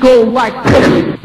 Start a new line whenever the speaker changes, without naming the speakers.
go like this.